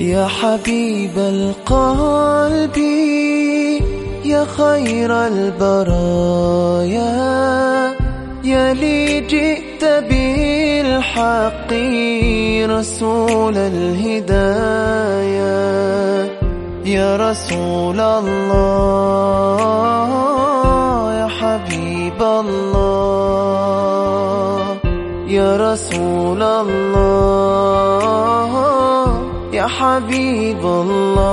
يا حبيب القلب يا خير البرايا يا لي جئت بالحق رسول الهدايا. يا رسول الله يا حبيب الله يا رسول الله. يا حبيب الله.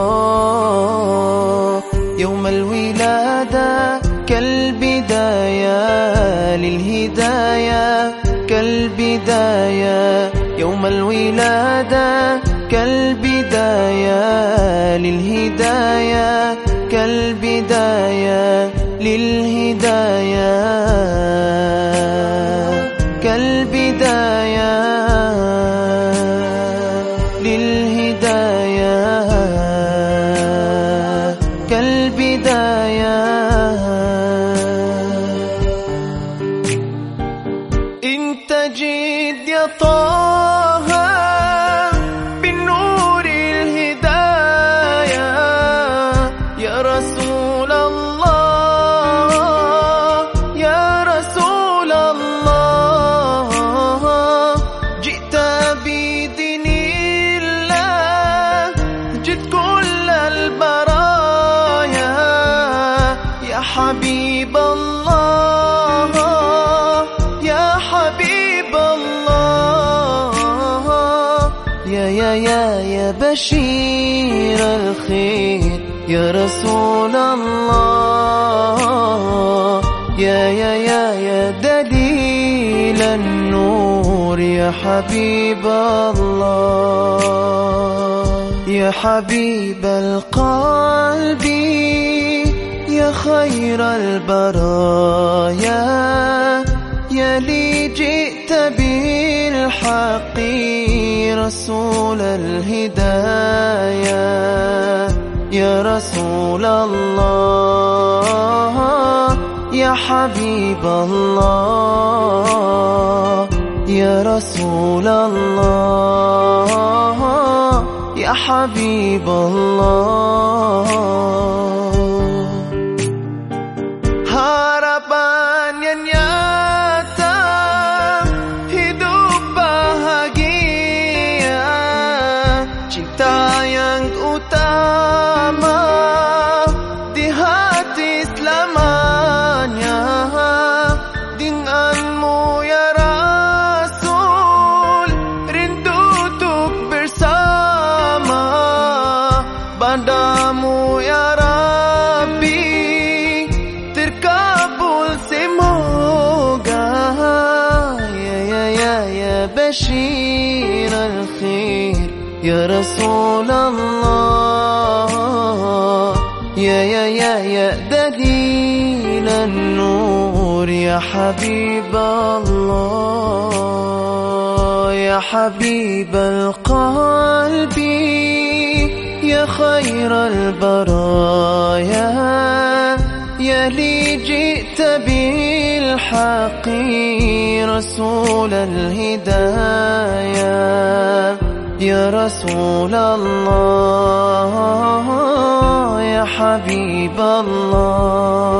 يوم الولادة كالبداية للهداية كالبداية. يوم الولادة كالبداية للهداية كالبداية للهداية. كالبداية كالبداية انت جيد يا طه حبيب الله يا حبيب الله. يا يا يا يا بشير الخير يا رسول الله. يا يا يا يا دليل النور يا حبيب الله. يا حبيب القلب خير البرايا يا لي جئت بالحق رسول الهدايا. يا رسول الله يا حبيب الله يا رسول الله يا حبيب الله. cinta yang utama di hati selamanya. Denganmu ya Rasul rindu untuk bersama. Bandamu ya Rabbi terkabul semoga. Ya ya ya ya bersih يا رسول الله. يا يا يا يا دليل النور. يا حبيب الله يا حبيب القلب. يا خير البرايا. يا لي جئت بالحق رسول الهدايا. يا رسول الله يا حبيب الله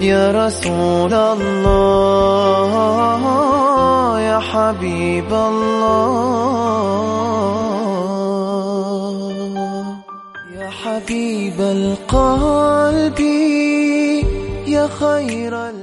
يا رسول الله يا حبيب الله يا حبيب القلب يا خير ال